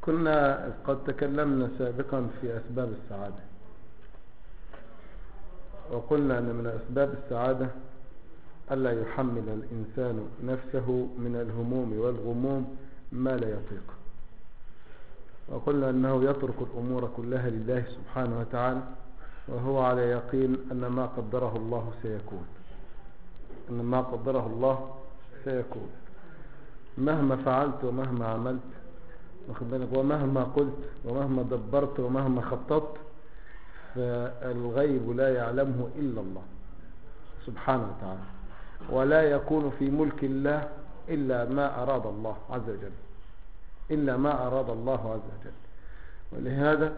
كنا قد تكلمنا سابقا في أسباب السعادة. وقلنا أن من أسباب السعادة ألا يحمل الإنسان نفسه من الهموم والغموم ما لا يطيق. وقلنا أنه يترك الأمور كلها لله سبحانه وتعالى وهو على يقين أن ما قدره الله سيكون. أن ما قدره الله سيكون. مهما فعلت ومهما عملت واخد بالك؟ ومهما قلت ومهما دبرت ومهما خططت فالغيب لا يعلمه إلا الله سبحانه وتعالى ولا يكون في ملك الله إلا ما أراد الله عز وجل إلا ما أراد الله عز وجل. ولهذا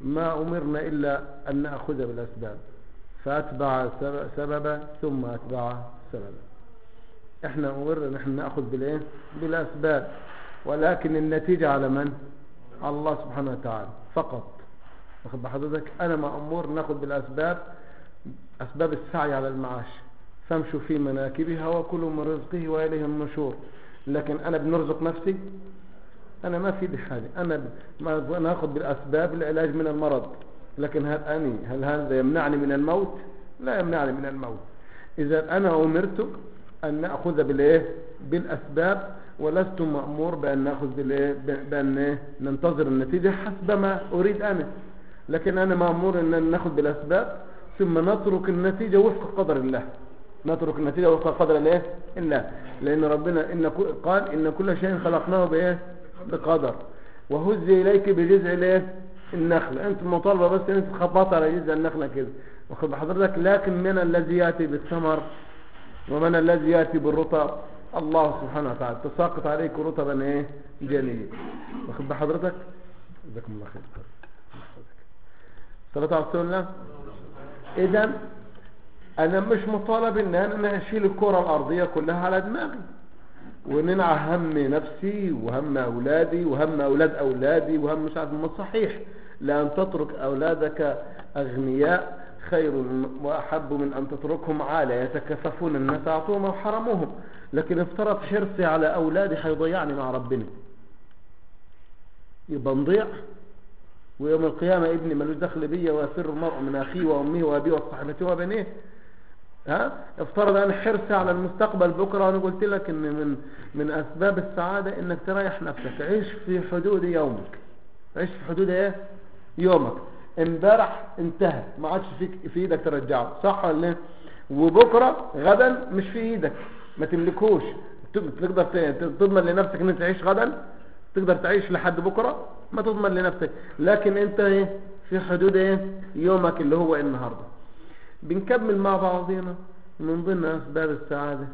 ما أمرنا إلا أن نأخذ بالأسباب فأتبع سببا ثم أتبع سببا. إحنا أمرنا نحن نأخذ بالإيه؟ بالأسباب. ولكن النتيجة على من؟ الله سبحانه وتعالى فقط. واخد بحضرتك أنا مأمور نأخذ بالأسباب أسباب السعي على المعاش. فامشوا في مناكبها وكلوا من رزقه وإليه النشور. لكن أنا بنرزق نفسي؟ أنا ما في دي حاجة أنا ما نأخذ بالأسباب العلاج من المرض. لكن هل أني هل هذا يمنعني من الموت؟ لا يمنعني من الموت. إذا أنا أمرت أن نأخذ بالإيه؟ بالأسباب ولست مأمور بأن نأخذ بأن ننتظر النتيجة حسب ما أريد أنا لكن أنا مأمور أن نأخذ بالأسباب ثم نترك النتيجة وفق قدر الله. نترك النتيجة وفق قدر الله الله. لأن ربنا إن قال إن كل شيء خلقناه بإيه؟ بقدر. وهز إليك بجزء الإيه؟ النخل. أنت مطالبة بس أنت تخبط على جزء النخلة كده. واخد بحضرتك لكن من الذي يأتي بالثمر؟ ومن الذي يأتي بالرطب؟ الله سبحانه وتعالى. تساقط عليك رطبا إيه؟ جانيا واخد بحضرتك؟ جزاكم الله خير. صلاة على رسول الله. اذا أنا مش مطالب إن أنا أشيل الكرة الأرضية كلها على دماغي. وننعى هم نفسي وهم أولادي وهم أولاد أولادي وهم مش عارف صحيح. لأن تترك أولادك أغنياء خير وأحب من أن تتركهم عالة يتكففون الناس أعطوهم وحرموهم لكن افترض حرصي على أولادي حيضيعني مع ربنا. يبقى نضيع ويوم القيامة ابني ملوش دخل بيا ويفر المرء من أخيه وأمه وأبيه وصحبته وبنيه. ها؟ افترض أن حرصي على المستقبل بكرة وأنا قلت لك إن من من أسباب السعادة إنك تريح نفسك. عيش في حدود يومك. عيش في حدود إيه؟ يومك. امبارح انتهى ما عادش فيك في إيدك ترجعه. صح ولا إيه وبكرة غدا مش في إيدك. ما تملكوش تقدر تضمن لنفسك إن أنت تعيش غدا؟ تقدر تعيش لحد بكرة؟ ما تضمن لنفسك. لكن أنت إيه؟ في حدود إيه؟ يومك اللي هو النهارده. بنكمل مع بعضنا من ضمن أسباب السعادة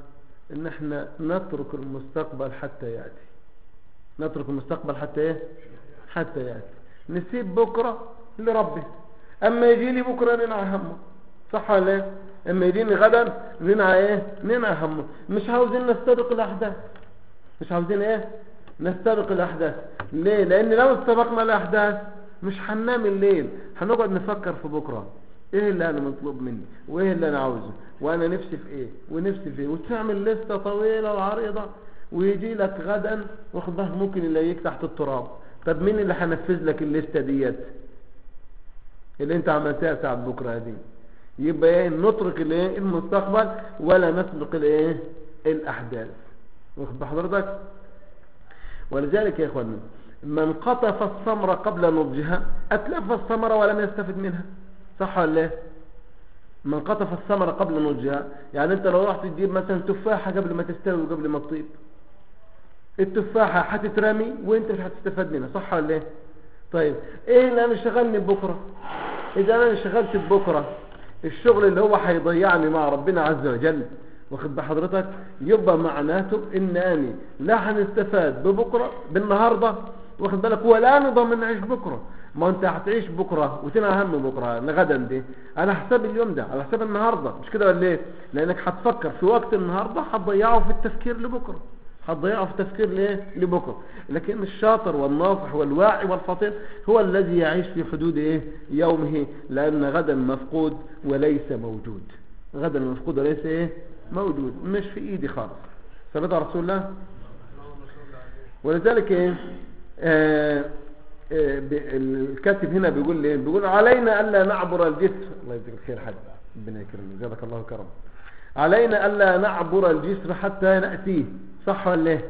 إن إحنا نترك المستقبل حتى يأتي. نترك المستقبل حتى إيه؟ حتى يأتي. نسيب بكرة لربي أما يجي لي بكرة ننعى همه صح ولا إيه أما يجيني غدا ننعى إيه؟ ننعى همه مش عاوزين نستبق الأحداث. مش عاوزين إيه؟ نستبق الأحداث. ليه؟ لأن لو استبقنا الأحداث مش هننام الليل. هنقعد نفكر في بكرة. إيه اللي أنا مطلوب مني؟ وإيه اللي أنا عاوزه؟ وأنا نفسي في إيه؟ ونفسي في إيه؟ وتعمل لستة طويلة وعريضة. ويجي لك غدا واخد ممكن يلاقيك تحت التراب. طب مين اللي هنفذ لك الليستة ديت؟ اللي انت عملتها ساعة بكرة دي يبقى إيه نترك الايه المستقبل ولا نسبق الايه الأحداث. واخد بحضرتك؟ ولذلك يا اخوانا من قطف الثمرة قبل نضجها أتلف الثمرة ولم يستفد منها. صح ولا إيه؟ من قطف الثمرة قبل نضجها يعني انت لو رحت تجيب مثلا تفاحة قبل ما تستوي وقبل ما تطيب. التفاحة هتترمي وانت مش هتستفاد منها. صح ولا إيه؟ طيب إيه اللي أنا شغلني ببكرة إذا أنا شغلت ببكرة الشغل اللي هو هيضيعني مع ربنا عز وجل واخد بحضرتك؟ يبقى معناته ان اني لا هنستفاد ببكرة بالنهاردة واخد بالك؟ ولا نضمن نعيش بكرة. ما أنت هتعيش بكرة وتنهى هم بكرة لغدا دي. على حساب اليوم ده على حساب النهاردة. مش كده ولا إيه؟ لأنك هتفكر في وقت النهاردة هتضيعه في التفكير لبكرة. هتضيعه في التفكير ليه؟ لبكرة. لكن الشاطر والناصح والواعي والفطن هو الذي يعيش في حدود إيه؟ يومه لأن غدا مفقود وليس موجود. غدا مفقود وليس إيه؟ موجود. مش في إيدي خالص. صلى رسول الله؟ ولذلك إيه؟ آه، آه، الكاتب هنا بيقول إيه بيقول علينا ألا نعبر الجسر. الله يجزيك الخير حد ربنا يكرمك جزاك الله كرم علينا ألا نعبر الجسر حتى نأتيه. صح ولا إيه؟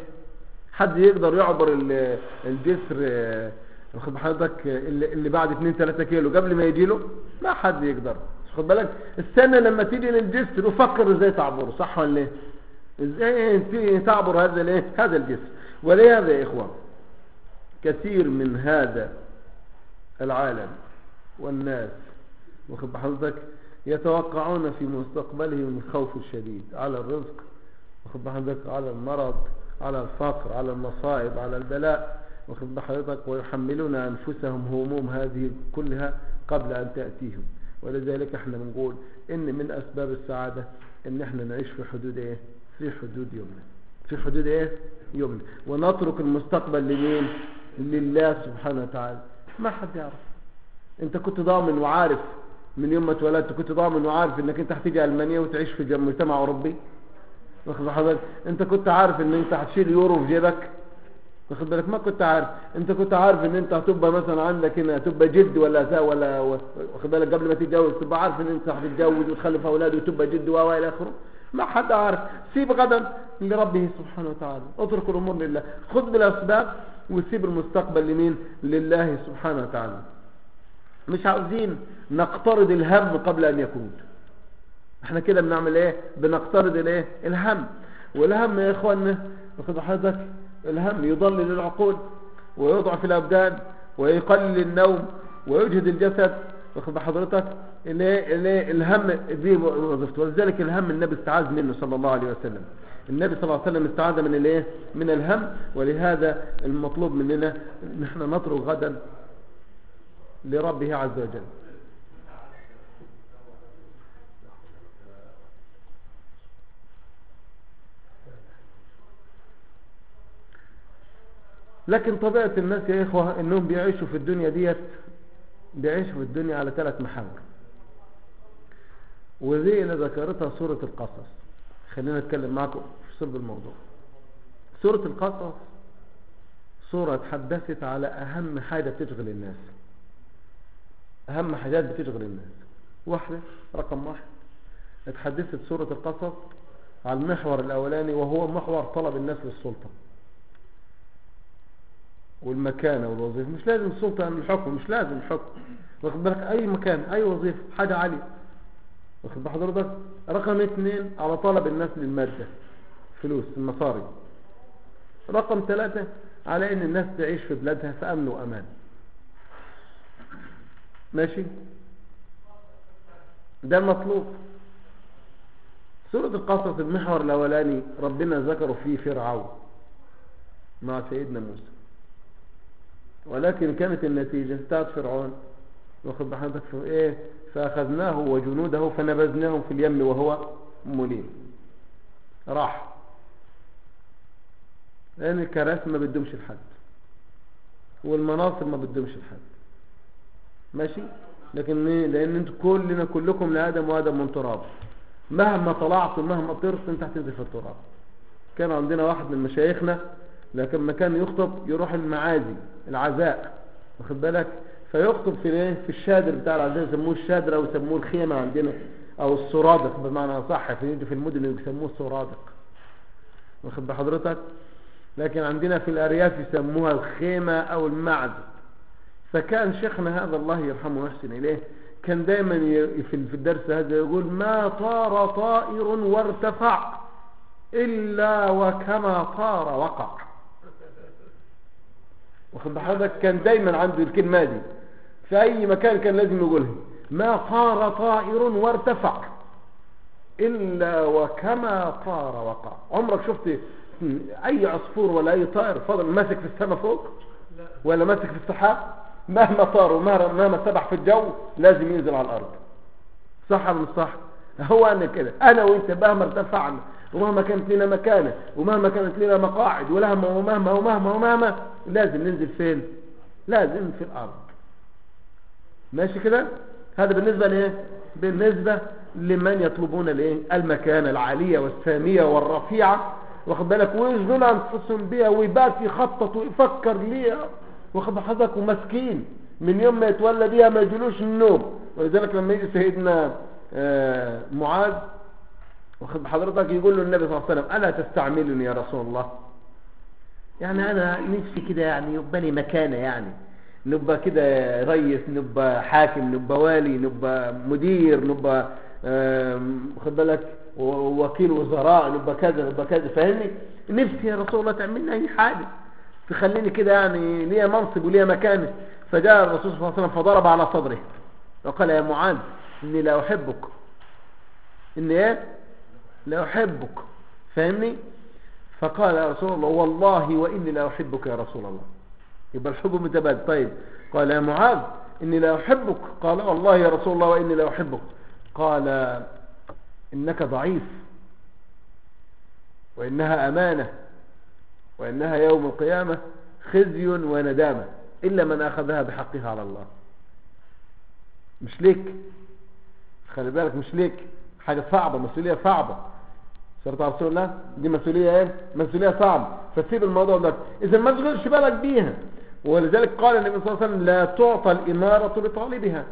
حد يقدر يعبر ال- الجسر آه، واخد حضرتك آه، اللي بعد 2 3 كيلو قبل ما يجي له ما حد يقدر. خد بالك استنى لما تيجي للجسر وفكر إزاي تعبره صح ولا إيه؟ إزاي تعبر هذا الايه هذا الجسر. ولهذا يا إخوان كثير من هذا العالم والناس واخد بحضرتك يتوقعون في مستقبلهم الخوف الشديد على الرزق واخد بحضرتك على المرض على الفقر على المصائب على البلاء واخد بحضرتك ويحملون أنفسهم هموم هذه كلها قبل أن تأتيهم. ولذلك إحنا بنقول إن من أسباب السعادة إن إحنا نعيش في حدود إيه؟ في حدود يومنا في حدود إيه؟ يومنا ونترك المستقبل لمين؟ لله سبحانه وتعالى. ما حد يعرف. أنت كنت ضامن وعارف من يوم ما اتولدت كنت ضامن وعارف إنك أنت هتيجي ألمانيا وتعيش في مجتمع أوروبي. واخد بال حضرتك انت كنت عارف ان انت هتشيل يورو في جيبك؟ واخد بالك؟ ما كنت عارف. انت كنت عارف ان انت هتبقى مثلا عندك هنا هتبقى جد ولا ذا ولا واخد بالك؟ قبل ما تتجوز تبقى عارف ان انت هتتجوز وتخلف أولاد وتبقى جد و إلى آخره. ما حد عارف. سيب غدا لربه سبحانه وتعالى. اترك الأمور لله. خذ بالأسباب وسيب المستقبل لمين؟ لله سبحانه وتعالى. مش عاوزين نقترض الهم قبل أن يكون. إحنا كده بنعمل إيه؟ بنقترض الايه؟ الهم. والهم يا اخوانا واخد حضرتك الهم يضلل العقول ويضعف الأبدان ويقلل النوم ويجهد الجسد. واخد حضرتك الايه؟ الايه؟ الهم دي وظيفته. ولذلك الهم النبي استعاذ منه صلى الله عليه وسلم. النبي صلى الله عليه وسلم استعاذ من الايه؟ من الهم. ولهذا المطلوب مننا إن إحنا نترك غدا لربه عز وجل. لكن طبيعة الناس يا إخوة إنهم بيعيشوا في الدنيا ديت بيعيشوا في الدنيا على ثلاث محاور. وذي اللي ذكرتها سورة القصص. خلينا نتكلم معكم في صلب الموضوع. سورة القصص سورة تحدثت على أهم حاجة بتشغل الناس. أهم حاجات بتشغل الناس. واحدة رقم واحد اتحدثت سورة القصص على المحور الأولاني وهو محور طلب الناس للسلطة. والمكانة والوظيفة مش لازم السلطة عن الحكم مش لازم الحكم. واخد بالك؟ أي مكان أي وظيفة حاجة عالية واخد بال حضرتك رقم اثنين على طلب الناس للمادة فلوس المصاري. رقم ثلاثة على إن الناس تعيش في بلادها في امن وأمان. ماشي؟ ده المطلوب. سورة القصص المحور الأولاني ربنا ذكروا فيه فرعون مع سيدنا موسى. ولكن كانت النتيجة بتاعت فرعون. واخد بحضرتك؟ في إيه فأخذناه وجنوده فنبذناهم في اليم وهو مليم راح. لأن الكراسي ما بتدومش لحد. والمناصب ما بتدومش لحد. ماشي؟ لكن إيه؟ لأن أنتوا كلنا كلكم لآدم وآدم من تراب. مهما طلعت ومهما طرت انت هتنزل في التراب. كان عندنا واحد من مشايخنا لكن ما كان يخطب يروح المعازي. العزاء واخد بالك؟ فيخطب في الايه في الشادر بتاع العزاء يسموه الشادر أو يسموه الخيمة عندنا أو السرادق بمعنى صح في في المدن يسموه السرادق واخد بحضرتك لكن عندنا في الأرياف يسموها الخيمة أو المعز فكان شيخنا هذا الله يرحمه ويحسن إليه كان دايما في في الدرس هذا يقول ما طار طائر وارتفع إلا وكما طار وقع. واخد بحضرتك كان دايما عنده الكلمة دي في أي مكان كان لازم يقولها. ما طار طائر وارتفع. إلا وكما طار وقع. عمرك شفت أي عصفور ولا أي طائر فضل ماسك في السماء فوق؟ ولا ماسك في السحاب؟ مهما طار ومهما سبح في الجو لازم ينزل على الأرض. صح ولا مش صح؟ هو أنا كده. أنا وأنت مهما ارتفعنا ومهما كانت لنا مكانة ومهما كانت لنا مقاعد ولهما ومهما ومهما ومهما لازم ننزل فين؟ لازم في الأرض. ماشي كده؟ هذا بالنسبة لإيه؟ بالنسبة لمن يطلبون الإيه؟ المكانة العالية والسامية والرفيعة. واخد بالك؟ ويشغل أنفسهم بيها ويبات يخطط ويفكر ليها. واخد حضرتك؟ ومسكين. من يوم ما يتولى بيها ما يجيلوش النوم. ولذلك لما يجي سيدنا آه، معاذ واخد حضرتك؟ يقول له النبي صلى الله عليه وسلم ألا تستعملني يا رسول الله؟ يعني أنا نفسي كده يعني يبقى لي مكانة يعني. نبقى كده ريس نبقى حاكم نبقى والي نبقى مدير نبقى واخد بالك وكيل وزراء نبقى كذا نبقى كذا فاهمني؟ نفسي يا رسول الله تعملنا أي حاجة تخليني كده يعني ليا منصب وليا مكانه فجاء الرسول صلى الله عليه وسلم فضرب على صدره وقال يا معاذ إني لا أحبك. إني إيه؟ لا أحبك. فاهمني؟ فقال يا رسول الله والله وإني لا أحبك يا رسول الله. يبقى الحب متبادل طيب قال يا معاذ إني لا أحبك. قال والله يا رسول الله وإني لا أحبك. قال إنك ضعيف وإنها أمانة وإنها يوم القيامة خزي وندامة إلا من أخذها بحقها على الله. مش ليك. خلي بالك مش ليك. حاجة صعبة مسؤولية صعبة. صرت على رسول الله دي مسؤولية إيه؟ مسؤولية صعبة. فتسيب الموضوع ده. إذا ما تشغلش بالك بيها. ولذلك قال النبي صلى الله عليه وسلم لا تعطى الإمارة لطالبها.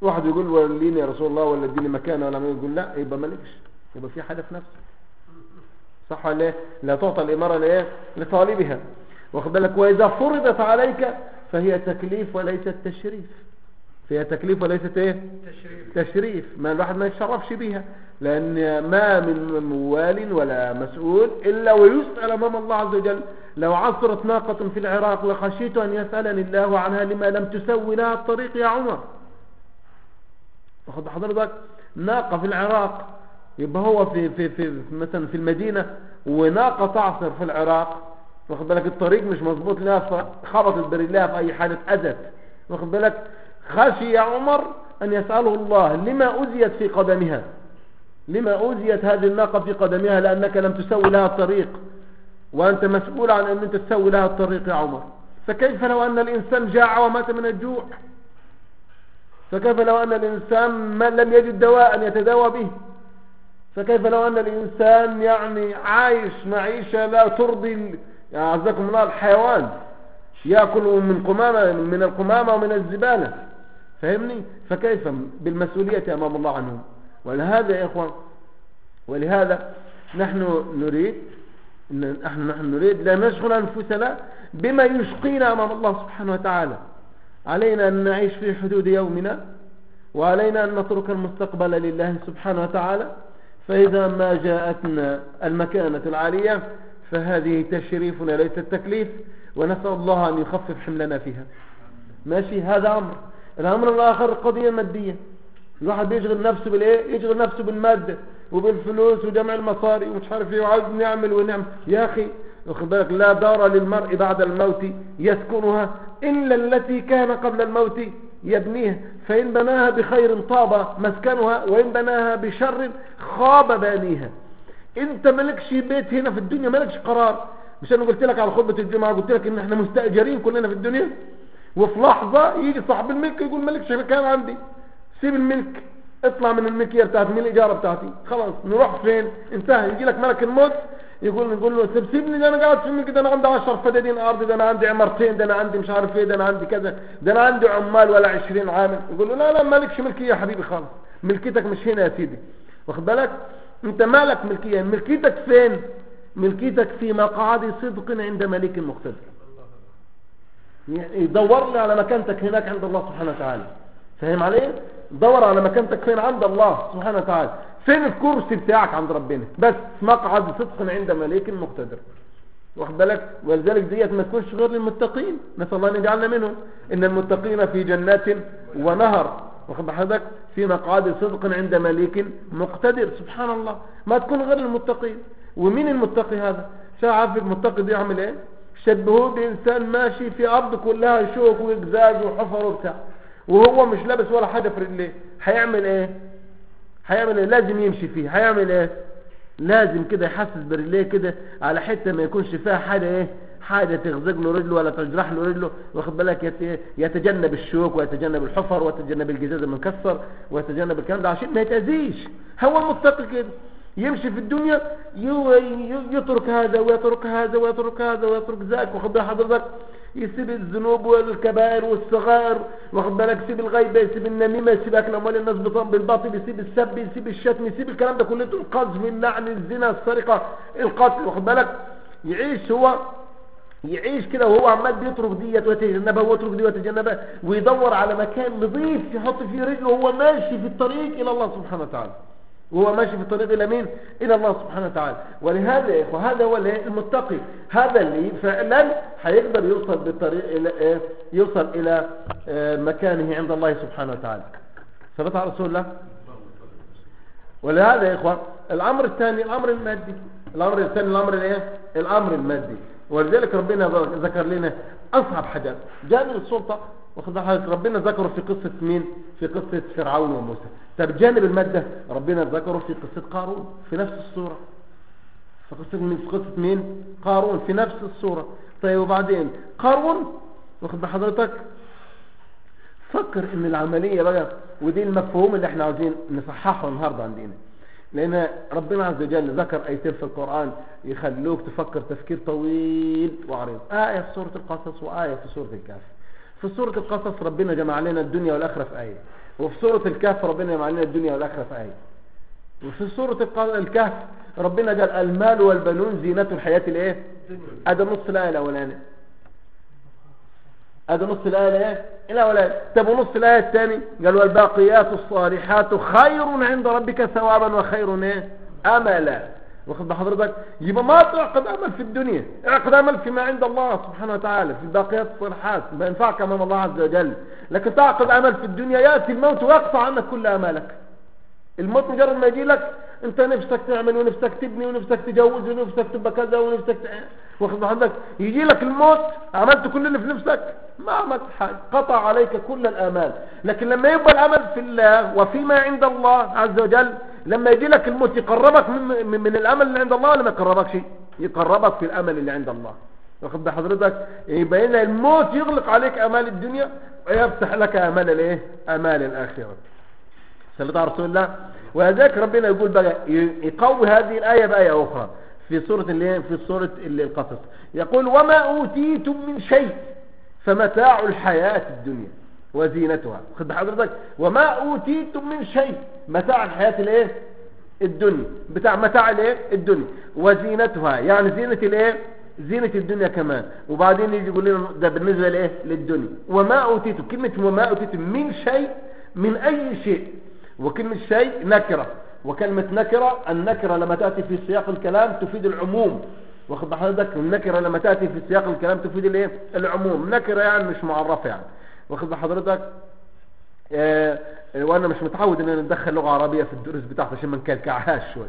واحد يقول وليني يا رسول الله ولا اديني مكانه ولا عمل. يقول لا يبقى مالكش. يبقى في في نفسك. صح ولا إيه؟ لا تعطى الإمارة لإيه؟ لطالبها. واخد بالك؟ وإذا فرضت عليك فهي تكليف وليست تشريف. فهي تكليف وليست إيه؟ تشريف. تشريف. ما الواحد ما يتشرفش بيها. لأن ما من موال ولا مسؤول إلا ويسأل أمام الله عز وجل. لو عثرت ناقة في العراق لخشيت أن يسألني الله عنها لما لم تسوي لها الطريق يا عمر. واخد حضرتك؟ ناقة في العراق. يبقى هو في, في, في مثلا في المدينة وناقة تعثر في العراق. واخد بالك؟ الطريق مش مظبوط لها فخبطت برجلها في أي حاجة أذت. واخد بالك؟ خشي عمر أن يسأله الله لما أذيت في قدمها؟ لما أذيت هذه الناقة في قدمها؟ لأنك لم تسوي لها الطريق. وأنت مسؤول عن أن أنت تسوي لها الطريق يا عمر. فكيف لو أن الإنسان جاع ومات من الجوع؟ فكيف لو أن الإنسان ما لم يجد دواء يتداوى به؟ فكيف لو أن الإنسان يعني عايش معيشة لا ترضي عزكم الله الحيوان يأكل من قمامة من القمامة ومن الزبالة. فهمني؟ فكيف بالمسؤولية أمام الله عنهم؟ ولهذا يا إخوان ولهذا نحن نريد نحن نحن نريد لا نشغل أنفسنا بما يشقينا أمام الله سبحانه وتعالى. علينا أن نعيش في حدود يومنا وعلينا أن نترك المستقبل لله سبحانه وتعالى. فإذا ما جاءتنا المكانة العالية فهذه تشريفنا ليس التكليف ونسأل الله أن يخفف حملنا فيها. ماشي؟ هذا أمر. الأمر الآخر قضية مادية. الواحد بيشغل نفسه بالإيه؟ يشغل نفسه بالمادة وبالفلوس وجمع المصاري ومش عارف إيه وعايز نعمل ونعمل. يا أخي واخد بالك لا دار للمرء بعد الموت يسكنها إلا التي كان قبل الموت يبنيها. فإن بناها بخير طاب مسكنها وإن بناها بشر خاب بانيها. أنت مالكش بيت هنا في الدنيا مالكش قرار. مش أنا قلت لك على خطبة الجمعة قلت لك إن إحنا مستأجرين كلنا في الدنيا؟ وفي لحظة يجي صاحب الملك يقول مالكش مكان عندي؟ سيب الملك اطلع من الملكية بتاعتي من الإجارة بتاعتي. خلاص نروح فين؟ انتهى. يجي لك ملك الموت يقول نقول له سيب سيبني ده أنا قاعد في الملك ده أنا عندي 10 فدادين أرض ده أنا عندي عمارتين ده أنا عندي مش عارف إيه ده أنا عندي كذا ده أنا عندي عمال ولا 20 عامل. يقول له لا لا مالكش ملكية يا حبيبي خالص. ملكيتك مش هنا يا سيدي. واخد بالك؟ أنت مالك ملكية؟ ملكيتك فين؟ ملكيتك في مقعد صدق عند ملك مقتدر. دور لي على مكانتك هناك عند الله سبحانه وتعالى. فاهم عليه دور على مكانتك فين؟ عند الله سبحانه وتعالى. فين الكرسي بتاعك عند ربنا؟ بس مقعد صدق عند مليك مقتدر. واخد بالك؟ ولذلك ديت ما تكونش غير للمتقين. نسأل الله أن يجعلنا منهم. إن المتقين في جنات ونهر. واخد حضرتك؟ في مقعد صدق عند مليك مقتدر. سبحان الله. ما تكون غير المتقين ومين المتقي هذا؟ شاعر المتقي دي يعمل إيه؟ شبهوه بإنسان ماشي في أرض كلها شوك وقزاز وحفر وبتاع. وهو مش لابس ولا حاجة في رجليه. هيعمل إيه؟ هيعمل إيه؟ لازم يمشي فيه. هيعمل إيه؟ لازم كده يحسس برجليه كده على حتة ما يكونش فيها حاجة إيه؟ حاجة تغزق له رجله ولا تجرح له رجله. واخد بالك؟ يت- يتجنب الشوك ويتجنب الحفر ويتجنب الجزاز المكسر ويتجنب الكلام ده. عشان ما يتأذيش. هو المتقي كده. يمشي في الدنيا يترك هذا ويترك هذا ويترك هذا ويترك ذاك واخد حضرتك؟ يسيب الذنوب والكبائر والصغائر واخد بالك؟ يسيب الغيبة يسيب النميمة يسيب أكل أموال الناس بالباطل يسيب السب يسيب الشتم يسيب الكلام ده كله. القذف اللعن الزنا السرقة القتل واخد بالك؟ يعيش هو يعيش كده وهو عمال بيترك ديت ويتجنبها ويترك دي ويتجنبها ويدور على مكان نظيف يحط فيه رجله وهو ماشي في الطريق إلى الله سبحانه وتعالى. وهو ماشي في الطريق إلى مين؟ إلى الله سبحانه وتعالى. ولهذا يا إخوة هذا هو؟ المتقي. هذا اللي فعلا هيقدر يوصل بالطريق إلى إيه؟ يوصل إلى آه، مكانه عند الله سبحانه وتعالى. ثبت على رسول الله؟ ولهذا يا اخوان الأمر الثاني الأمر المادي. الأمر الثاني الأمر الإيه؟ الأمر المادي. ولذلك ربنا ذكر لنا أصعب حاجات جانب السلطة واخد بالك ربنا ذكره في قصة مين؟ في قصة فرعون وموسى. طب جانب المادة ربنا ذكره في قصة قارون في نفس الصورة. في قصة مين؟ في قصة مين؟ قارون في نفس الصورة. طيب وبعدين؟ قارون واخد بحضرتك. فكر إن العملية بقى ودي المفهوم اللي إحنا عاوزين نصححه النهاردة عندنا. لأن ربنا عز وجل ذكر ايتين في القرآن يخلوك تفكر تفكير طويل وعريض. آية في سورة القصص وآية في سورة الكهف. في سورة القصص ربنا جمع لنا الدنيا والآخرة في آية. وفي سورة الكهف ربنا جمع لنا الدنيا والآخرة في آية. وفي سورة الكهف ربنا قال المال والبنون زينة الحياة الإيه؟ ادي نص الآية الأولانية ادي نص الآية الأولانية طب ونص الآية الثاني؟ قال والباقيات الصالحات خير عند ربك ثوابا وخير إيه؟ أملا. واخد بحضرتك؟ يبقى ما تعقد أمل في الدنيا. اعقد أمل فيما عند الله سبحانه وتعالى في الباقيات الصالحات ما ينفعك أمام الله عز وجل. لكن تعقد أمل في الدنيا يأتي الموت ويقطع عنك كل أمالك. الموت مجرد ما يجي لك أنت نفسك تعمل ونفسك تبني ونفسك تجوز ونفسك تبقى كذا ونفسك ت... واخد بحضرتك يجي لك الموت عملت كل اللي في نفسك. ما عملت حاجة. قطع عليك كل الآمال. لكن لما يبقى الأمل في الله وفيما عند الله عز وجل لما يجي لك الموت يقربك من, من, من الأمل اللي عند الله ولا ما يقربكش؟ يقربك في الأمل اللي عند الله. واخد بحضرتك يبقى هنا الموت يغلق عليك آمال الدنيا ويفتح لك آمال الإيه؟ آمال الآخرة. صلى على رسول الله؟ وذلك ربنا يقول بقى يقوي هذه الآية بآية أخرى. في سورة اللي في سورة القصص. يقول وما أوتيتم من شيء فمتاع الحياة الدنيا وزينتها. خد حضرتك وما أوتيتم من شيء متاع الحياة الايه؟ الدنيا. بتاع متاع الايه؟ الدنيا. وزينتها. يعني زينة الايه؟ زينة الدنيا كمان. وبعدين يجي يقول لنا ده بالنسبة لإيه؟ للدنيا. وما أوتيتم. كلمة وما أوتيتم من شيء من أي شيء. وكلمة شيء نكرة. وكلمة نكرة النكرة لما تأتي في سياق الكلام تفيد العموم. واخد بحضرتك النكرة لما تأتي في سياق الكلام تفيد الايه؟ العموم. نكرة يعني مش معرفة يعني. واخد بحضرتك آه وأنا مش متعود إن أنا ندخل لغة عربية في الدروس بتاعتي عشان ما نكلكعهاش شوي.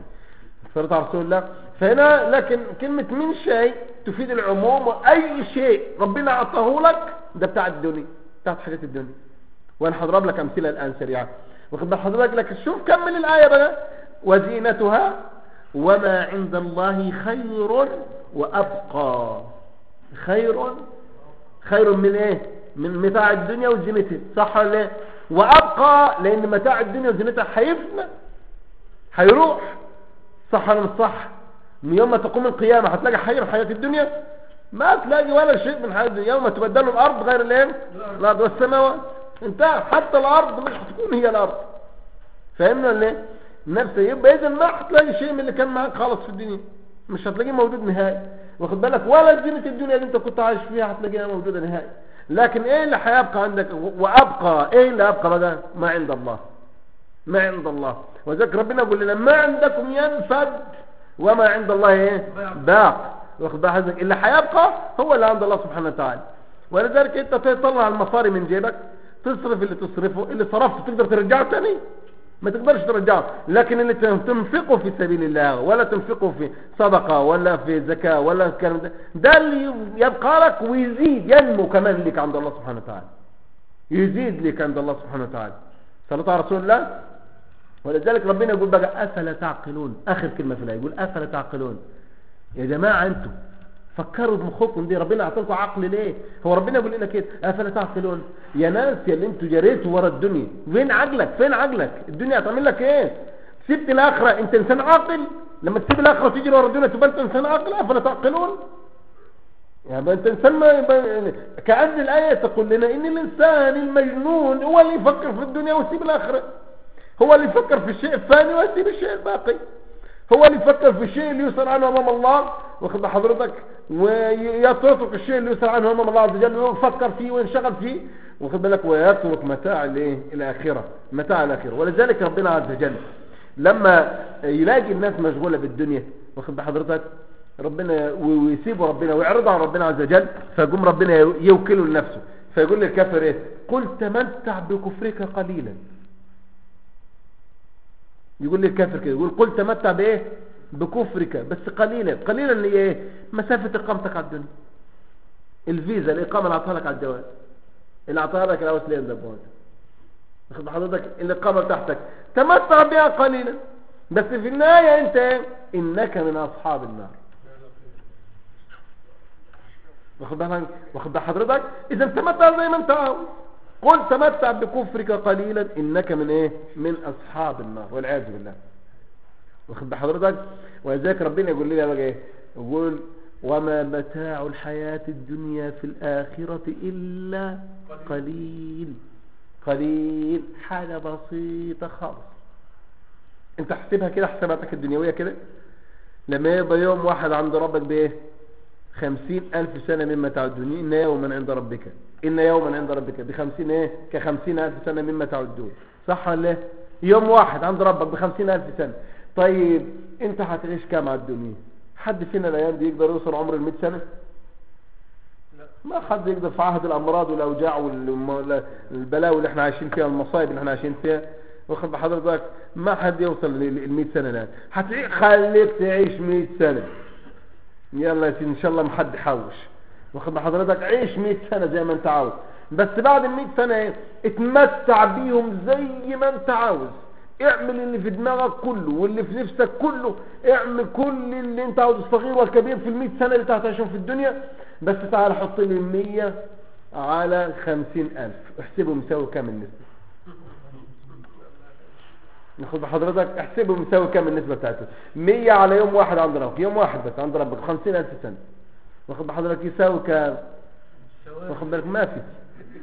صلى على رسول الله. فهنا لكن كلمة من شيء تفيد العموم وأي شيء ربنا أعطاه لك ده بتاع الدنيا بتاعت حاجات الدنيا. وأنا هضرب لك أمثلة الآن سريعة. واخد بال حضرتك لكن شوف كمل الآية بقى. وزينتها وما عند الله خير وأبقى. خير خير من إيه؟ من متاع الدنيا وزينتها صح ولا إيه وأبقى لأن متاع الدنيا وزينتها هيفنى هيروح صح ولا مش صح؟ من يوم ما تقوم القيامة هتلاقي خير حياة الدنيا؟ ما تلاقي ولا شيء من حياة الدنيا. يوم تبدل الأرض غير الإيه؟ الأرض والسماوات. انتهى حتى الأرض مش هتكون هي الأرض. فاهمنا ولا إيه؟ نفسه يبقى اذا ما هتلاقي شيء من اللي كان معاك خالص في الدنيا. مش هتلاقيه موجود نهائي. واخد بالك؟ ولا زينة الدنيا اللي انت كنت عايش فيها هتلاقيها موجودة نهائي. لكن إيه اللي هيبقى عندك؟ وأبقى. إيه اللي أبقى بقى ما عند الله. ما عند الله. وذلك ربنا يقول لنا ما عندكم ينفد وما عند الله إيه؟ باق. واخد بالك؟ اللي هيبقى هو اللي عند الله سبحانه وتعالى. ولذلك أنت تطلع المصاري من جيبك. تصرف اللي تصرفه اللي صرفته تقدر ترجعه تاني؟ ما تقدرش ترجعه. لكن اللي تنفقه في سبيل الله ولا تنفقه في صدقة ولا في زكاة ولا الكلام ده ده اللي يبقى لك ويزيد ينمو كمان لك عند الله سبحانه وتعالى. يزيد لك عند الله سبحانه وتعالى. صلى على رسول الله؟ ولذلك ربنا يقول بقى أفلا تعقلون؟ آخر كلمة في الآية يقول أفلا تعقلون؟ يا جماعة أنتم فكروا بمخكم دي ربنا أعطاكم عقل ليه؟ هو ربنا يقول لنا كده أفلا تعقلون؟ يا ناس يا اللي أنتوا جريتوا ورا الدنيا فين عقلك؟ فين عقلك؟ الدنيا هتعمل لك إيه؟ سبت الآخرة أنت إنسان عاقل؟ لما تسيب الآخرة وتجري ورا الدنيا تبقى أنت إنسان عاقل أفلا تعقلون؟ يعني أنت إنسان ما كأن الآية تقول لنا إن الإنسان المجنون هو اللي يفكر في الدنيا ويسيب الآخرة. هو اللي يفكر في الشيء الثاني ويسيب الشيء الباقي. هو اللي يفكر في الشيء اللي يسأل عنه أمام الله. واخد حضرتك؟ ويترك الشيء اللي يسأل عنه أمام الله عز وجل ويفكر فيه وينشغل فيه. واخد بالك؟ ويترك متاع الايه الاخره متاع الاخره ولذلك ربنا عز وجل لما يلاقي الناس مشغولة بالدنيا واخد بحضرتك ربنا ويسيبوا ربنا ويعرضوا عن ربنا عز وجل فيقوم ربنا يوكله لنفسه. فيقول للكافر إيه؟ قل تمتع بكفرك قليلا. يقول للكافر كده يقول قل تمتع بإيه؟ بكفرك. بس قليلا قليلا اللي إيه مسافة إقامتك على الدنيا. الفيزا الاقامة اللي أعطاها لك على الجواز. اللي أعطاها لك الاوسلين ده بواد واخد حضرتك الاقامة بتاعتك. تمتع بها قليلا. بس في النهاية أنت إنك من أصحاب النار. واخد بالك؟ واخد إذا تمتع زي ما أنت عاوز. قل تمتع بكفرك قليلا إنك من إيه؟ من أصحاب النار والعياذ بالله. واخد بال حضرتك ولذلك ربنا يقول لنا بقى إيه؟ يقول وما متاع الحياة الدنيا في الآخرة إلا قليل. قليل. حاجة بسيطة خالص. أنت حسبها كده حساباتك الدنيوية كده. لما يبقى يوم واحد عند ربك بإيه؟ خمسين ألف سنة مما تعدون إن يوما عند ربك. إن يوما عند ربك. بخمسين إيه؟ كخمسين ألف سنة مما تعدون. صح ولا؟ يوم واحد عند ربك بخمسين ألف سنة. طيب أنت هتعيش كام على الدنيا حد فينا الأيام دي يقدر يوصل عمر المئة سنة؟ ما حد يقدر في عهد الأمراض والأوجاع والبلاوي اللي إحنا عايشين فيها المصايب اللي إحنا عايشين فيها. واخد بحضرتك؟ ما حد يوصل للمئة سنة الآن. خليك تعيش مئة سنة. يلا يا سيدي إن شاء الله ما حد حوش. واخد حضرتك؟ عيش 100 سنة زي ما أنت عاوز. بس بعد ال 100 سنة إيه اتمتع بيهم زي ما أنت عاوز. اعمل اللي في دماغك كله واللي في نفسك كله. اعمل كل اللي أنت عاوز. الصغير والكبير في ال 100 سنة اللي هتعيشهم في الدنيا. بس تعال حط لي 100 على 50000 احسبهم يساوي كام النسبة؟ ناخد بحضرتك احسبهم يساوي كام النسبة بتاعته؟ 100 على يوم واحد عند ربك يوم واحد بس عند ربك 50000 سنة. واخد بحضرتك يساوي كام؟ واخد بالك ما في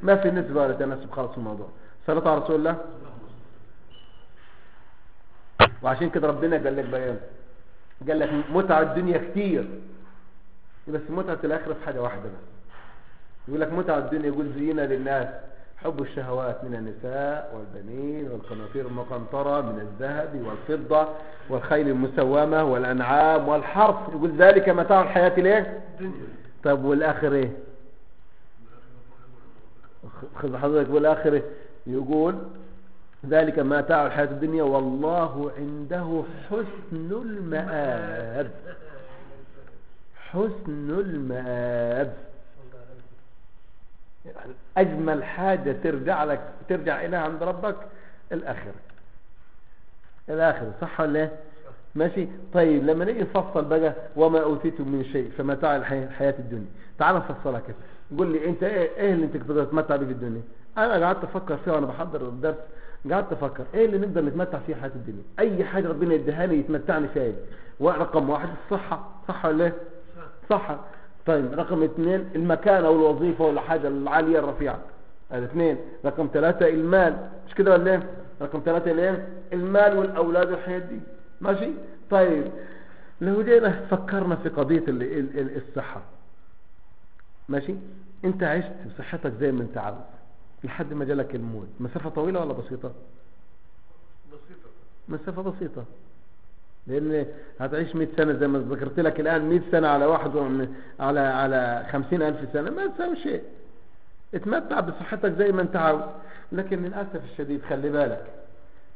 ما في نسبة ولا تناسب خالص في الموضوع. صلاة على رسول الله؟ وعشان كده ربنا قال لك بيان. قال لك متع الدنيا كتير. بس متعة الآخرة في حاجة واحدة بس. يقول لك متع الدنيا يقول زينا للناس. حب الشهوات من النساء والبنين والقناطير المقنطرة من الذهب والفضة والخيل المسومة والأنعام والحرث. يقول ذلك متاع الحياة ليه؟ طب والآخر إيه خذ حضرتك والآخر؟ يقول ذلك متاع الحياة الدنيا والله عنده حسن المآب. حسن المآب. أجمل حاجة ترجع لك ترجع إليها عند ربك الآخرة. الآخرة صح ولا ماشي؟ طيب لما نيجي نفصل بقى وما أوتيتم من شيء فمتاع الحياة الدنيا. تعال نفصلها كده. قول لي أنت إيه, إيه اللي أنت تقدر تتمتع به في الدنيا؟ أنا قعدت أفكر فيها وأنا بحضر الدرس قعدت أفكر إيه اللي نقدر نتمتع فيه حياة الدنيا؟ أي حاجة ربنا يديها لي يتمتعني فيها. ورقم واحد الصحة صح ولا إيه صحة. طيب رقم اثنين المكانة والوظيفة والحاجة العالية الرفيعة. هذا اثنين. رقم ثلاثة المال. مش كده ولا إيه؟ رقم ثلاثة الايه المال والأولاد والحياة دي. ماشي؟ طيب لو جينا فكرنا في قضية الصحة. ماشي؟ أنت عشت بصحتك زي ما أنت عاوز. لحد ما جالك الموت. مسافة طويلة ولا بسيطة؟ بسيطة. مسافة بسيطة. لأن هتعيش 100 سنة زي ما ذكرت لك الآن 100 سنة على واحد على على 50 ألف سنة ما تساوي شيء. اتمتع بصحتك زي ما انت عاوز. لكن للأسف الشديد خلي بالك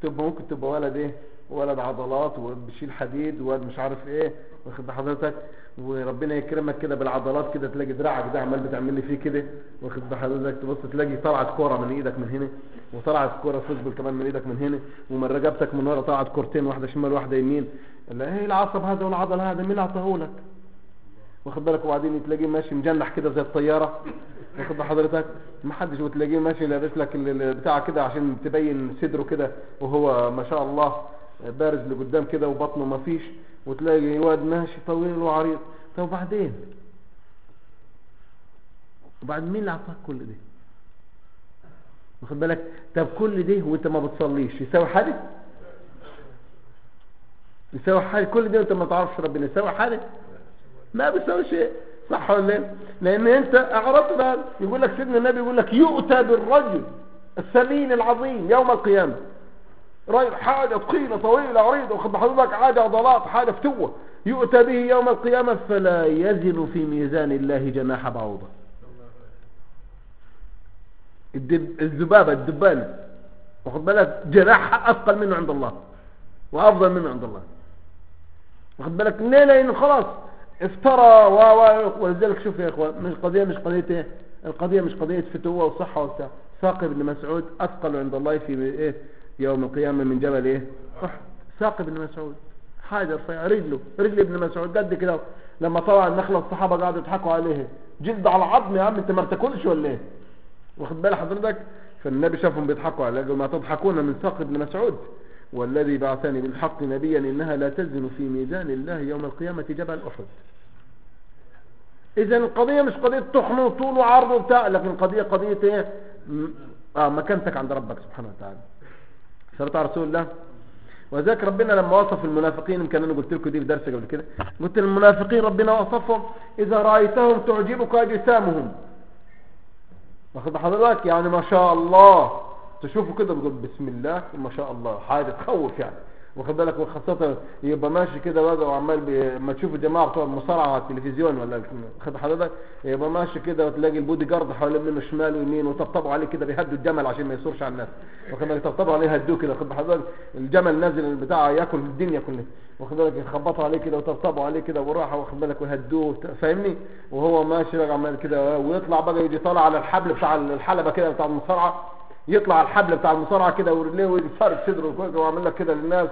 تبقى ممكن تبقى ولد إيه؟ ولد عضلات وبشيل حديد وولد مش عارف إيه واخد بحضرتك وربنا يكرمك كده بالعضلات كده تلاقي دراعك ده عمال بتعمل لي فيه كده واخد بحضرتك تبص تلاقي طلعت كورة من إيدك من هنا وطلعت كورة football كمان من إيدك من هنا ومن رقبتك من ورا طلعت كورتين واحدة شمال واحدة يمين. لا إيه العصب هذا والعضل هذا؟ مين اعطاهولك واخد بالك؟ وبعدين تلاقيه ماشي مجنح كده زي الطيارة. واخد بحضرتك ما حدش وتلاقيه ماشي لابس لك البتاع كده عشان تبين صدره كده وهو ما شاء الله بارز لقدام كده وبطنه ما فيش وتلاقي واد ماشي طويل وعريض. طب وبعدين؟ وبعد مين اللي اعطاك كل ده؟ واخد بالك؟ طب كل ده وانت ما بتصليش يساوي حاجة؟ يساوي حاجة. كل ده وانت ما تعرفش ربنا يساوي حاجة؟ ما بيساوي شيء. صح ولا لا؟ لأن أنت أعرضت بقى يقول لك سيدنا النبي يقول لك يؤتى بالرجل السمين العظيم يوم القيامة. رجل حاجة طويلة طويلة عريضه واخد بحضرتك حاجة عضلات حاجة فتوه يؤتى به يوم القيامة فلا يزن في ميزان الله جناح بعوضة. الدب... الذبابة الدبانه واخد بالك؟ جناحها أثقل منه عند الله وأفضل منه عند الله. واخد بالك؟ ليه؟ لأنه خلاص افترى و و ولذلك شوف يا اخوان مش قضية مش قضية إيه؟ القضية مش قضية فتوة وصحة وبتاع. ساقي بن مسعود أثقل عند الله في إيه؟ يوم القيامة من جبل إيه؟ أحد. ساقي بن مسعود. حاجة رفيعه رجله. رجل ابن مسعود. قد كده لما طلع النخلة الصحابة قعدوا يضحكوا عليه. جلد على عظم يا عم انت ما بتاكلش ولا إيه؟ واخد بال حضرتك؟ فالنبي شافهم بيضحكوا عليه. قال ما تضحكون من ساق ابن مسعود. والذي بعثني بالحق نبيا إنها لا تزن في ميزان الله يوم القيامة جبل أحد. اذا القضية مش قضية تخن وطول وعرض وبتاع لكن القضية قضية إيه؟ آه مكانتك عند ربك سبحانه وتعالى. على رسول الله وذاك ربنا لما وصف المنافقين يمكن أنا قلت لكم دي في درس قبل كده. قلت المنافقين ربنا وصفهم إذا رأيتهم تعجبك اجسامهم واخد حضرتك؟ يعني ما شاء الله. تشوفه كده بتقول بسم الله ما شاء الله. حاجة تخوف يعني. واخد بالك وخاصة يبقى ماشي كده بقى وعمال. ما تشوف الجماعة بتوع المصارعة على التلفزيون ولا واخد حضرتك؟ يبقى ماشي كده وتلاقي البودي جارد حوالين منه شمال ويمين وطبطبوا عليه كده بيهدوا الجمل عشان ما يصورش على الناس. واخد بالك؟ يطبطبوا عليه يهدوه كده. واخد حضرتك الجمل نازل البتاع ياكل الدنيا كلها. واخد بالك؟ يخبطوا عليه كده وطبطبوا عليه كده وراحوا واخد بالك؟ وبتاع، فاهمني؟ وهو ماشي بقى عمال كده ويطلع بقى يجي طالع على الحبل بتاع الحلبة كده بتاع المصارعة. يطلع الحبل بتاع المصارعة كده ورجليه ويفرد صدره ويعمل لك كده للناس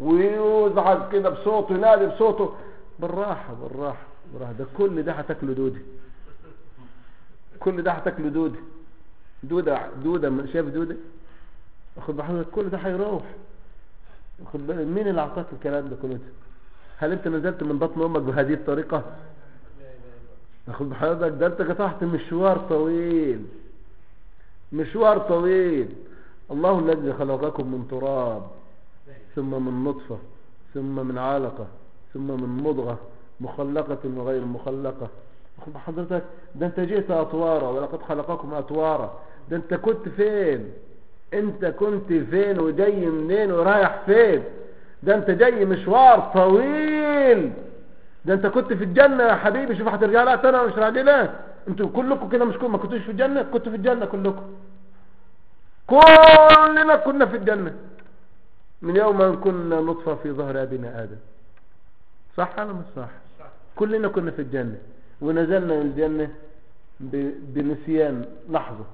ويزعج كده بصوته ينادي بصوته. بالراحة بالراحة بالراحة. ده كل ده هتاكله دودة كل ده هتاكله دودة دودة دودة شايف دودة؟ واخد بحضرتك كل ده هيروح. واخد بالك مين اللي أعطاك الكلام ده كله؟ هل أنت نزلت من بطن أمك بهذه الطريقة؟ واخد بحضرتك ده أنت قطعت مشوار طويل. مشوار طويل. الله الذي خلقكم من تراب ثم من نطفة ثم من علقة ثم من مضغة مخلقة وغير مخلقة. حضرتك ده أنت جئت اطوارا ولقد خلقكم اطوارا ده أنت كنت فين؟ أنت كنت فين؟ وجاي منين؟ ورايح فين؟ ده أنت جاي مشوار طويل. ده أنت كنت في الجنة يا حبيبي شوف هترجع لها تاني مش راجع لها. أنتوا كلكم كده مش ما كنتوش في الجنة؟ كنتوا في الجنة كلكم. كلنا كنا في الجنة. من يوم أن كنا نطفة في ظهر أبينا آدم. صح ولا مش صح؟ كلنا كنا في الجنة. ونزلنا من الجنة بنسيان. لحظة.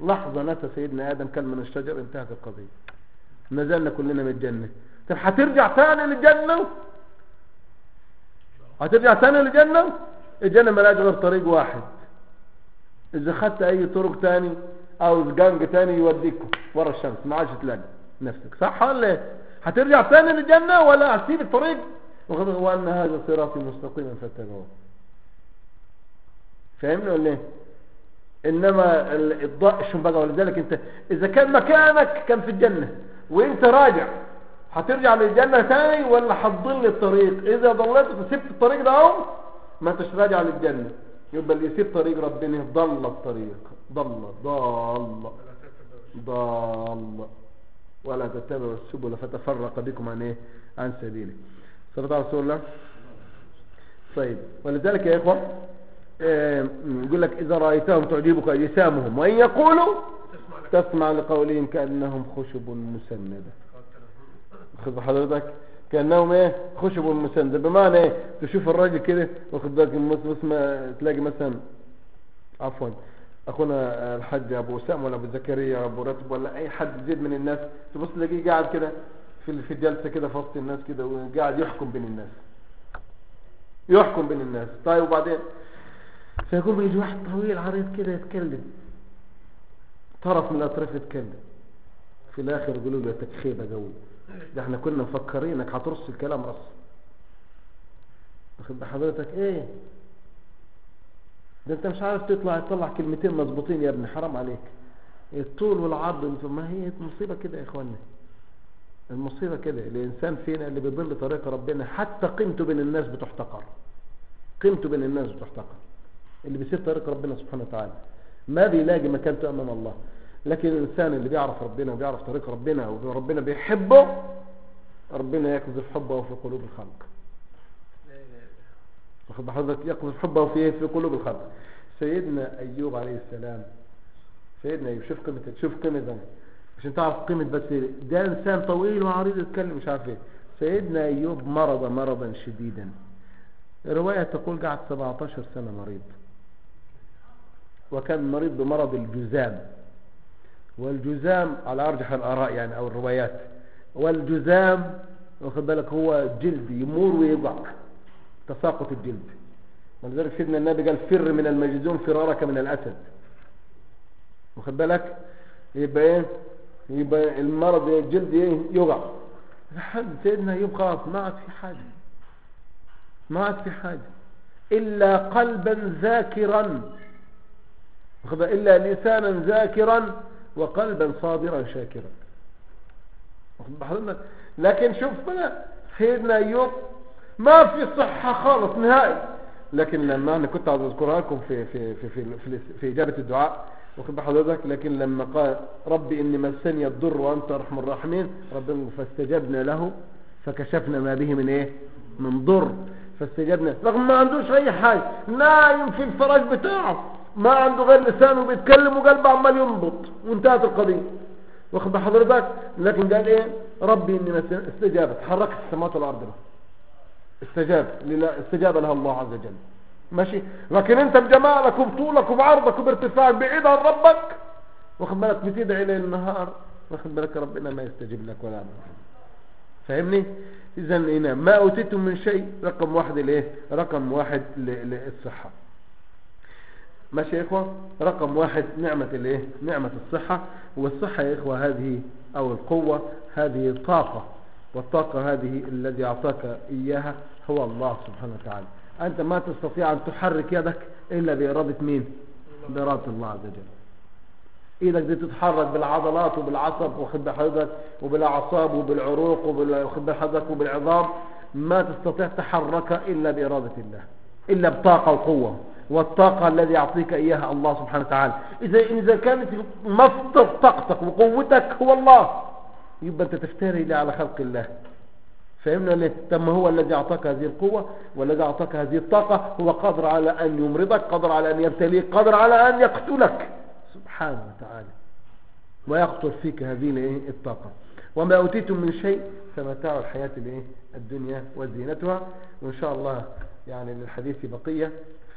لحظة نسى سيدنا آدم كان من الشجر انتهت القضية. نزلنا كلنا من الجنة. طب هترجع تاني للجنة؟ هترجع تاني للجنة؟ الجنة ملاش غير طريق واحد. إذا خدت أي طرق تاني أو جنج تاني يوديك ورا الشمس ما عادش تلاقي نفسك صح ولا إيه؟ هترجع تاني للجنة ولا هتسيب الطريق وأن هذا صراطي مستقيما فاتبعوه فاهمني ولا إيه؟ إنما ال- الضاء بقى ولذلك أنت إذا كان مكانك كان في الجنة وأنت راجع هترجع للجنة تاني ولا هتضل الطريق إذا ضليت وسبت الطريق ده أهو ما أنتش راجع للجنة يبقى اللي يسيب طريق ربنا ضل الطريق. ضل ضل ضل ولا تتبعوا السبل فتفرق بكم عن إيه؟ عن سبيله. صلى عليه رسول الله طيب. ولذلك يا إخوة آه، يقول لك إذا رأيتهم تعجبك أجسامهم وإن يقولوا تسمع لقولهم كأنهم خشب مسندة. خذ حضرتك. كأنهم إيه خشب مسندة بمعنى إيه؟ تشوف الراجل كده واخد بالك مس- ما تلاقي مثلا عفوا. أخونا الحاج أبو أسامة ولا أبو زكريا أبو راتب ولا أي حد زيد من الناس تبص تلاقيه قاعد كده في في جلسه كده في وسط الناس كده وقاعد يحكم بين الناس. يحكم بين الناس. طيب وبعدين؟ فيقوم يجي واحد طويل عريض كده يتكلم. طرف من الأطراف يتكلم. في الآخر يقولوا له تكخيبة قوي ده إحنا كنا مفكرينك هترص الكلام رص واخد بال حضرتك؟ إيه؟ ده انت مش عارف تطلع تطلع كلمتين مظبوطين يا ابني حرام عليك. الطول والعرض ما هي مصيبة كده يا اخوانا المصيبة كده الإنسان فينا اللي بيضل طريق ربنا حتى قيمته بين الناس بتحتقر. قيمته بين الناس بتحتقر. اللي بيسيب طريق ربنا سبحانه وتعالى. ما بيلاقي مكانته امام الله. لكن الإنسان اللي بيعرف ربنا وبيعرف طريق ربنا وربنا بيحبه ربنا يقذف حبه في قلوب الخلق. واخد بال حضرتك؟ يقذف حبه في في قلوب الخلق. سيدنا أيوب عليه السلام سيدنا أيوب شوف قيمه شوف قيمة ده. عشان تعرف قيمة بس ده إنسان طويل وعريض يتكلم مش عارف إيه. سيدنا أيوب مرض مرضا شديدا. الروايه تقول قعد 17 سنة مريض. وكان مريض بمرض الجذام. والجذام على أرجح الآراء يعني أو الروايات. والجذام واخد بالك هو جلد يمور ويقع تساقط الجلد. ولذلك سيدنا النبي قال فر من المجذوم فرارك من الأسد. واخد بالك؟ يبقى إيه؟ يبقى المرض الجلد إيه يقع. لحد سيدنا خلاص ما عاد في حاجة. ما عاد في حاجة. إلا قلبا ذاكرا. واخد؟ إلا لسانا ذاكرا. وقلبا صابرا شاكرا. واخد لكن شوف بقى سيدنا أيوب ما في صحة خالص نهائي. لكن لما أنا كنت عاوز أذكرها لكم في في في في, في, في إجابة الدعاء واخد بال حضرتك لكن لما قال ربي إني مسني الضر وأنت أرحم الراحمين ربنا فاستجبنا له فكشفنا ما به من إيه؟ من ضر. فاستجبنا رغم ما عندوش أي حاجة نايم في الفراش بتاعه. ما عنده غير لسانه بيتكلم وقلبه عمال ينبض وانتهت القضية. واخد حضرتك لكن قال إيه؟ ربي إني استجابت. حركت السماوات والأرض استجاب. لله استجاب لها الله عز وجل. ماشي؟ لكن أنت بجمالك وبطولك وبعرضك وبارتفاعك بعيد عن ربك. واخد بالك؟ بتدعي ليل النهار. واخد بالك؟ ربنا ما يستجيب لك ولا أمر فاهمني؟ اذا هنا ما أوتيتم من شيء؟ رقم واحد الايه رقم واحد للصحة. ماشي يا إخوة؟ رقم واحد نعمة الإيه؟ نعمة الصحة. والصحة يا إخوة هذه أو القوة هذه طاقة والطاقة هذه الذي أعطاك إياها هو الله سبحانه وتعالى. أنت ما تستطيع أن تحرك يدك إلا بإرادة مين؟ بإرادة الله عز وجل. إيدك دي تتحرك بالعضلات وبالعصب واخد حضرتك وبالأعصاب وبالعروق وبال- واخد حضرتك وبالعظام. ما تستطيع تحرك إلا بإرادة الله إلا بطاقة وقوة. والطاقة الذي يعطيك إياها الله سبحانه وتعالى. إذا إذا كانت مصدر طاقتك وقوتك هو الله يبقى أنت تفتري لي على خلق الله. فهمنا ليه؟ ما هو الذي أعطاك هذه القوة والذي أعطاك هذه الطاقة هو قادر على أن يمرضك قادر على أن يبتليك قادر على أن يقتلك. سبحانه وتعالى. ويقتل فيك هذه الايه الطاقة. وما أوتيتم من شيء فمتاع الحياة الدنيا وزينتها. وإن شاء الله يعني للحديث بقية.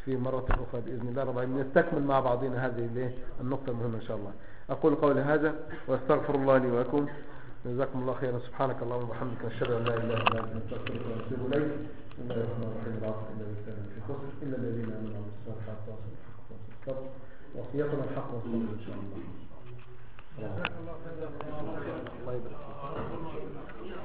في مرة أخرى بإذن الله. رب العالمين نستكمل مع بعضنا هذه النقطة المهمة إن شاء الله. أقول قولي هذا وأستغفر الله لي ولكم. جزاكم الله خيرا. سبحانك اللهم وبحمدك. نشهد أن لا إله إلا أنت. نستغفرك ونتوب إليك. بسم الله إلا بالسلام في خسر إلا الذين آمنوا وعملوا الصالحات وتواصوا بالحق وتواصوا بالصبر وصيتنا الحق والصبر إن شاء الله الله يبارك فيك.